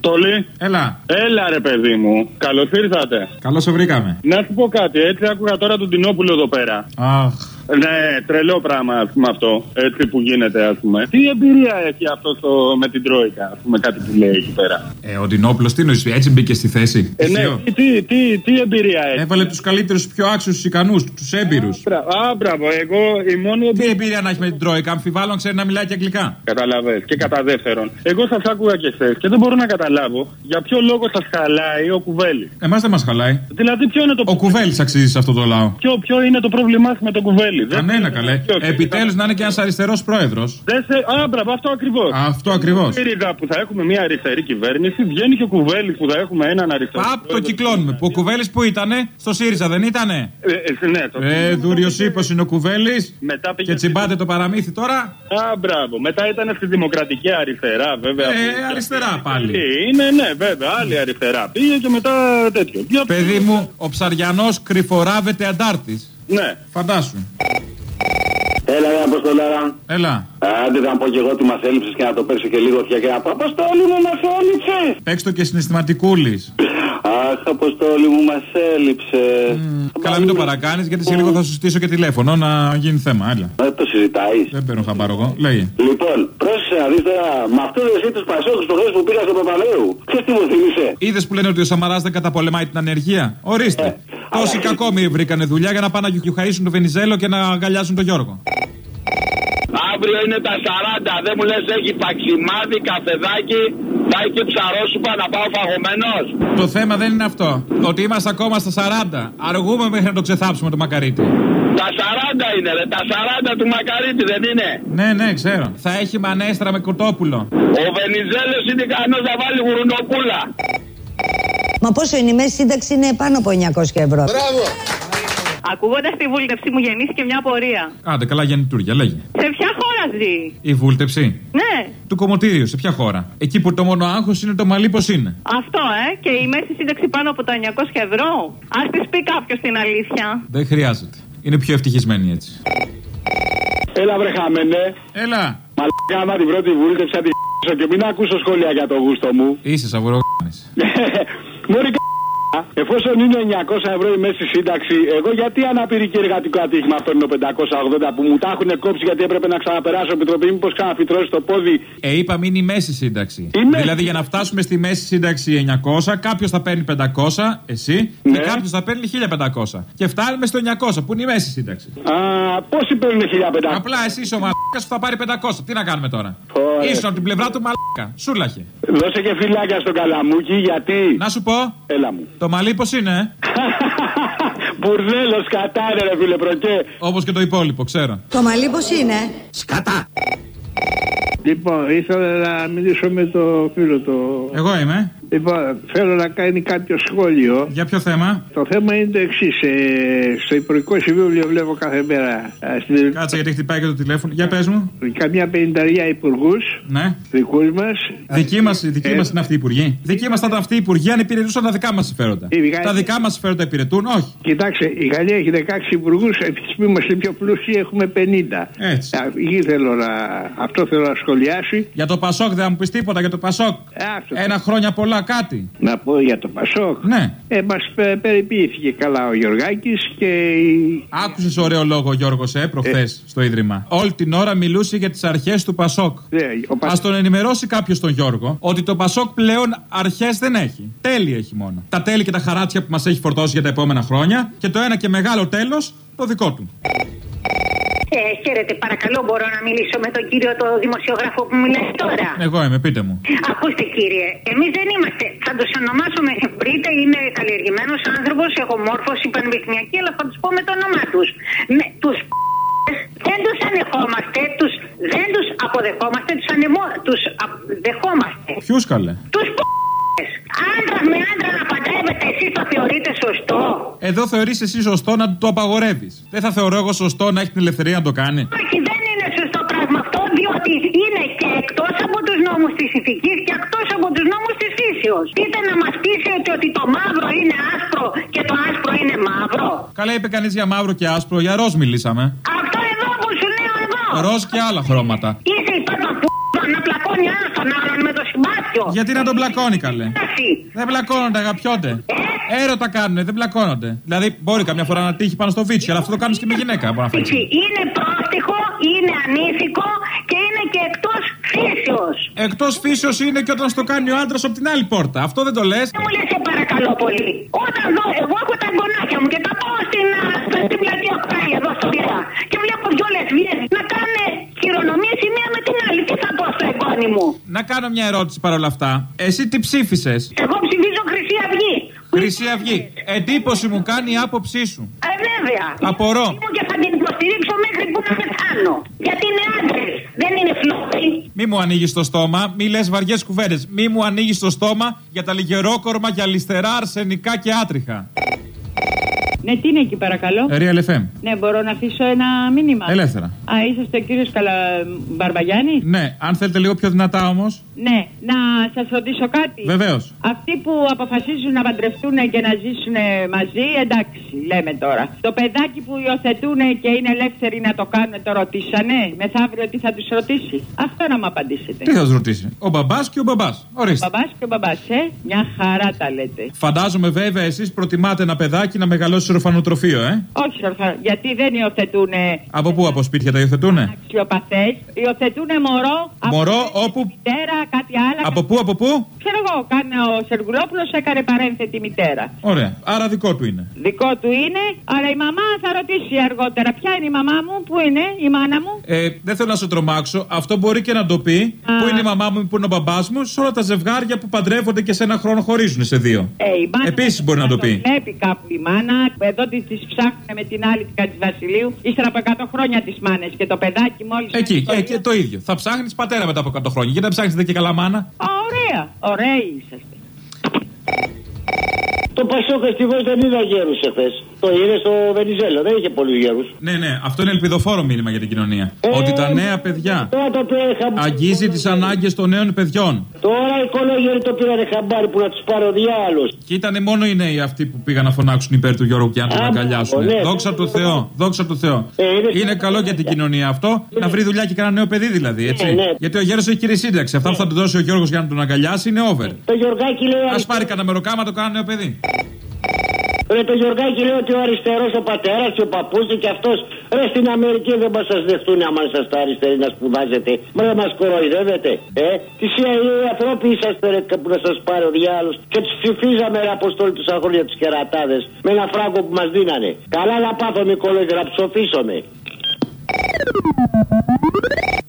Τόλι. Έλα. Έλα ρε παιδί μου. Καλώς ήρθατε. Καλώς σε βρήκαμε. Να σου πω κάτι. Έτσι άκουγα τώρα τον Τινόπουλο εδώ πέρα. Αχ. Ναι, τρελό πράγμα ας πούμε αυτό. Έτσι που γίνεται, ας πούμε. Τι εμπειρία έχει αυτός στο, με την Τρόικα, ας πούμε, κάτι που λέει εκεί πέρα; Ε, ο Ντινόπουλο τι νοεί, έτσι μπήκε στη θέση; Ε, ναι, Τυχαίο. τι, τι, τι, τι εμπειρία έχει; Έβαλε τους καλύτερους, πιο άξιους, τους ικανούς, τους έμπειρους. Α, μπράβο, εγώ η μόνη Τι εμπειρία. εμπειρία να έχει με την Τρόικα, αμφιβάλλον ξέρει να μιλάει και αγγλικά. Καταλαβες. Και κατά δεύτερον, εγώ σας άκουγα και χθες και δεν μπορώ να καταλάβω για ποιο λόγο σας χαλάει ο Κουβέλης. Εμάς δεν μας χαλάει. Δηλαδή, ποιο είναι το, Ο Κουβέλης αξίζει σε αυτό το λαό. ποιο, ποιο είναι το πρόβλημά σου με τον Κουβέλη; Δεν- Κανένα καλέ. Ποιο, ποιο, Επιτέλους να είναι και ένας αριστερός πρόεδρος. Δεν σε... Α, μπράβο, αυτό ακριβώς. Αυτό ακριβώς. Πήριδα που θα έχουμε μια αριστερή κυβέρνηση, βγαίνει και ο Κουβέλης που θα έχουμε έναν αριστερό. Παπ, το πρόεδρο. κυκλώνουμε. Που ο Κουβέλης που ήτανε, στο ΣΥΡΙΖΑ δεν ήτανε; Ε, ε, ναι, το... Ε, δούριο ύπος είναι ο Κουβέλης. Μετά πήγε Και τσιμπάτε το παραμύθι τώρα. Α, μπράβο. Μετά ήταν στη δημοκρατική αριστερά, βέβαια. Ε, που- αριστερά πάλι. Είναι, ναι, βέβαια. Άλλη αριστερά. Πήγε και μετά τέτοιο. Για- Παιδί μου, ο ψαριανός κρυφοράβεται αντάρτης. Ναι. Φαντάσου. Έλα, ρε Αποστολάρα. Έλα. Άντε να πω και εγώ ότι μας έλειψες και να το παίξω και λίγο πια και να πω Αποστόλη μου, μας έλειψες. Παίξ το και συναισθηματικούλης. Αχ, Αποστόλη μου, μας έλειψες. Καλά, μην το παρακάνεις γιατί σε λίγο θα σου στήσω και τηλέφωνο να γίνει θέμα. Έλα. Δεν το συζητάεις. Δεν παίρνω χαμπάρο εγώ. Λέει. Λοιπόν, πρόσεχε να δεις τώρα με αυτούς εσύ τους πασόκους το που πήγα στο Παπαλαίου. Ποιο τι μου θύμισε; Είδες που λένε ότι ο Σαμαράς δεν καταπολεμάει την ανεργία; Ορίστε. Ε, Τόσοι αλλά- κακόμοιροι βρήκανε δουλειά για να πάνε να γιουχαίσουν τον Βενιζέλο και να αγκαλιάσουν τον Γιώργο. Αύριο είναι τα 40. Δεν μου λες έχει παξιμάδι, καφεδάκι. Πάει και ψαρόσουπα να πάω φαγωμένος. Το θέμα δεν είναι αυτό. Ότι είμαστε ακόμα στα 40. Αργούμε μέχρι να το ξεθάψουμε το μακαρίτι. Τα 40 είναι, ρε. Τα 40 του Μακαρίτη δεν είναι. Ναι, ναι, ξέρω. Θα έχει μανέστρα με κοτόπουλο. Ο Βενιζέλος είναι ικανός να βάλει γουρνοπούλα. Μα πόσο είναι η μέση σύνταξη είναι πάνω από 900 ευρώ. Ακούγοντας τη βούλτευση μου γεννήθηκε μια απορία. Άντε, καλά γεννητούρια, λέγε. Σε ποια χώρα ζει, Η βούλτεψη; Ναι, Του κομμωτήριου, σε ποια χώρα; Εκεί που το μόνο άγχος είναι το μαλλί, πώ είναι. αυτό ε. Και η μέση σύνταξη πάνω από τα 900 ευρώ. Α της πει κάποιος την αλήθεια. Δεν χρειάζεται. Είναι πιο ευτυχισμένοι έτσι. Έλα, βρε χαμένε. Έλα. Μαλάκα, άμα την πρώτη βούλτεψα τη και μην ακούσω σχόλια για το γούστο μου. Είσαι σαβουρογάνη. Μωρή Εφόσον είναι 900 ευρώ η μέση σύνταξη, εγώ γιατί αναπηρική εργατικό ατύχημα παίρνω 580 που μου τα έχουν κόψει γιατί έπρεπε να ξαναπεράσω επιτροπή, μήπως ξαναφυτρώσει το πόδι; Ε, είπαμε είναι η μέση σύνταξη. Η μέση. Δηλαδή για να φτάσουμε στη μέση σύνταξη 900, κάποιος θα παίρνει 500, εσύ, Ναι. και κάποιος θα παίρνει 1500. Και φτάνουμε στο 900, που είναι η μέση σύνταξη. Α, πόσοι παίρνουν 1500. Απλά εσύ είσαι ο μαλάκας που θα πάρει 500. Τι να κάνουμε τώρα; Ωραία. Ήσουν από την πλευρά του μαλάκα. Σούλαχε. Δώσε και φυλάκια στον καλαμούκι γιατί; Να σου πω, Έλα μου. το μαλλί πώς είναι, ε; Μπουρδέλος κατάρε, ρε φίλε προκέ. Όπως και το υπόλοιπο, ξέρω. Το μαλλί πώς είναι; Λοιπόν, ήθελα να μιλήσω με το φίλο το. Εγώ είμαι. Λοιπόν, θέλω να κάνει κάποιο σχόλιο. Για ποιο θέμα; Το θέμα είναι το εξής. στο Υπουργικό Συμβούλιο βλέπω κάθε μέρα ε, στην Κάτσε γιατί χτυπάει και το τηλέφωνο. Για πες μου. καμιά πενηνταριά υπουργούς Ναι. δικούς μας. Δική μας δική Ε, μας είναι αυτή η υπουργοί. Δική μας θα ήταν αυτή η υπουργοί αν υπηρετούσαν τα δικά μας συμφέροντα. Η Γαλλία- Τα δικά μας συμφέροντα υπηρετούν, όχι. Κοιτάξτε, η Γαλλία έχει 16 υπουργούς, εμεί που είμαστε πιο πλούσιοι έχουμε 50. Έτσι. Α, εκεί θέλω να, αυτό θέλω να σχολιάσει. Για το Πασόκ δεν θα μου πεις τίποτα για το Πασόκ. Ε, αυτό. Ένα χρόνια πολλά κάτι. Να πω για το Πασόκ. Ναι. Ε, μας πε- περιποιήθηκε καλά ο Γιωργάκης και η... Άκουσες ωραίο λόγο Γιώργος, ε, προχθές στο Ίδρυμα. Όλη την ώρα μιλούσε για τις αρχές του Πασόκ. Ναι, ο Πα- Α τον ενημερώσει κάποιος τον Γιώργο ότι το Πασόκ πλέον αρχές δεν έχει. Τέλη έχει μόνο. Τα τέλη και τα χαράτσια που μας έχει φορτώσει για τα επόμενα χρόνια και το ένα και μεγάλο τέλος το δικό του. Ε, χαίρετε, παρακαλώ, μπορώ να μιλήσω με τον κύριο το δημοσιογράφο που μιλάει τώρα; Εγώ είμαι, πείτε μου. Ακούστε κύριε, εμείς δεν είμαστε. Θα τους ονομάσω με συγχωρείτε, είναι καλλιεργημένος άνθρωπος, έχω μόρφωση πανεπιστημιακή, αλλά θα τους πω με το όνομά τους. Με τους δεν τους ανεχόμαστε, τους, δεν τους αποδεχόμαστε, τους ανεμο... τους δεχόμαστε. Ποιους καλέ; Τους Άντρα με άντρα να παντρεύετε, εσεί το θεωρείτε σωστό; Εδώ θεωρείς εσύ σωστό να του το απαγορεύεις. Δεν θα θεωρώ εγώ σωστό να έχεις την ελευθερία να το κάνει. Όχι, δεν είναι σωστό πράγμα αυτό, διότι είναι και εκτός από τους νόμους της ηθικής και εκτός από τους νόμους της φύσεως. Πείτε να μας πείσετε ότι το μαύρο είναι άσπρο και το άσπρο είναι μαύρο. Καλά είπε κανείς για μαύρο και άσπρο, για ροζ μιλήσαμε. Αυτό εδώ που σου λέω εγώ. Ροζ και άλλα χρώματα. Είσαι υπέρ των π***ων να πλακώνει ένα τον άλλον με το συμπάθειο. κάποιο. Γιατί να τον πλακώνει καλέ; Εντάξει. Δεν πλακώνονται, αγαπιόνται. Έρωτα κάνουνε, δεν πλακώνονται. Δηλαδή, μπορεί καμιά φορά να τύχει πάνω στο βίτσι, αλλά αυτό το κάνεις και με γυναίκα. Μπορεί να Έτσι, φάει. Είναι πρόστιχο, είναι ανήθικο και είναι και εκτός φύσεως. Εκτός φύσεως είναι και όταν στο κάνει ο άντρας από την άλλη πόρτα. Αυτό δεν το λες. Δεν μου λες, σε παρακαλώ πολύ. Όταν δω, εγώ έχω τα γονάκια μου και τα πάω στην, α, στην πλατεία Χάρη εδώ στο Πειραιά και βλέπω δυο λεσβείε να κάνουν χειρονομίε η μία με την άλλη. Τι θα πω στο εγγόνι μου; Να κάνω μια ερώτηση παρόλα αυτά. Εσύ τι ψήφισες; Εγώ ψηφίζω Χρυσή Αυγή. Χρυσή Αυγή. Εντύπωση μου κάνει η άποψή σου. Ε, βέβαια. Απορώ. Είμαι και θα την υποστηρίξω μέχρι που να πεθάνω. Γιατί είναι άντρε, δεν είναι φλόγοι. Μη μου ανοίγεις το στόμα, μη λες βαριές κουβέντες. Μη μου ανοίγεις το στόμα για τα λιγερόκορμα, για λιστερά, αρσενικά και άτριχα. Ναι, τι είναι εκεί παρακαλώ; Real FM. Ναι, μπορώ να αφήσω ένα μήνυμα. Ελεύθερα. Α, είσαστε ο κύριος Καλα... Μπαρμπαγιάννης; Ναι, αν θέλετε λίγο πιο δυνατά όμως. Ναι, να σας ρωτήσω κάτι. Βεβαίως. Αυτοί που αποφασίζουν να παντρευτούν και να ζήσουν μαζί, εντάξει, λέμε τώρα. Το παιδάκι που υιοθετούν και είναι ελεύθεροι να το κάνουν, το ρωτήσανε; Μεθαύριο τι θα τους ρωτήσει; Αυτό να μου απαντήσετε. Τι θα τους ρωτήσει; Ο μπαμπάς και ο μπαμπάς. Ο Ορίστε. μπαμπάς και ο μπαμπάς, ε; Μια χαρά τα λέτε. Φαντάζομαι βέβαια εσείς προτιμάτε ένα παιδάκι να μεγαλώσει σε ορφανοτροφείο, ε; Όχι, ορφα... γιατί δεν υιοθετούν Από πού, από σπίτια τα υιοθετούνε; αξιοπαθέ. Υιοθετούν μωρό. από Μωρό τη όπου. Μητέρα, κάτι άλλο. Από πού, από πού. Ξέρω εγώ, κάνει ο Σεργουλόπουλος έκανε παρένθετη μητέρα. Ωραία. Άρα δικό του είναι. Δικό του είναι, αλλά η μαμά θα ρωτήσει αργότερα. Ποια είναι η μαμά μου, πού είναι η μάνα μου; Ε, δεν θέλω να σε τρομάξω. Αυτό μπορεί και να το πει. Πού είναι η μαμά μου, πού είναι ο μπαμπάς μου. Σε όλα τα ζευγάρια που παντρεύονται και σε ένα χρόνο χωρίζουν σε δύο. Ε, η μάνα Επίσης μπορεί να το πει. Βλέπει κάπου η μάνα. Εδώ της τις ψάχνουν με την άλλη την Βασιλείου. Ύστερα από 100 χρόνια τις μάνες και το παιδάκι μόλις. Εκεί, εκεί το ίδιο. Θα ψάχνεις πατέρα μετά από 100 χρόνια. Γιατί δεν ψάχνετε και καλά μάνα; Α, ωραία. Ωραίοι είσαστε. Το Πασόκ ευτυχώς δεν είδα γέρου εχθές. Το είδε στο Βενιζέλο, δεν είχε πολλούς γέρους. Ναι, ναι, αυτό είναι ελπιδοφόρο μήνυμα για την κοινωνία. Ε, Ότι τα νέα παιδιά Τώρα το πήρε χαμπάρι. αγγίζει τις ανάγκες των νέων παιδιών. Τώρα οι κολόγεροι το πήρανε χαμπάρι που να τους πάρει ο διάλο. Και ήταν μόνο οι νέοι αυτοί που πήγαν να φωνάξουν υπέρ του Γιώργου και να τον Α, αγκαλιάσουν. ναι. Δόξα τω Θεώ, δόξα τω Θεώ. Ε, είναι- Είναι καλό για την κοινωνία αυτό να βρει δουλειά και κανένα νέο παιδί δηλαδή, έτσι. Ναι, ναι. Γιατί ο Γέρος έχει κύριε σύνταξη. Αυτά που θα του δώσει ο Γιώργος για να τον αγκαλιάσει είναι over. Το Γιωργάκη λέει. Α πάρει κανένα μεροκάμα το κάνει νέο παιδί. Ρε το Γιωργάκη λέει ότι ο αριστερός ο πατέρας και ο παππούς του και αυτός. Ρε στην Αμερική δεν μας σα δεχτούν άμα είσαστε αριστεροί να σπουδάζετε. Μα δεν μας κοροϊδεύετε. Ε, τι CIA ανθρώποι είσαστε ρε που να σας πάρει ο διάλογο. Και τους ψηφίζαμε ρε αποστόλη τους αγώνια τους κερατάδες. Με ένα φράγκο που μας δίνανε. Καλά να πάθω Νικόλο και να ψοφίσομαι.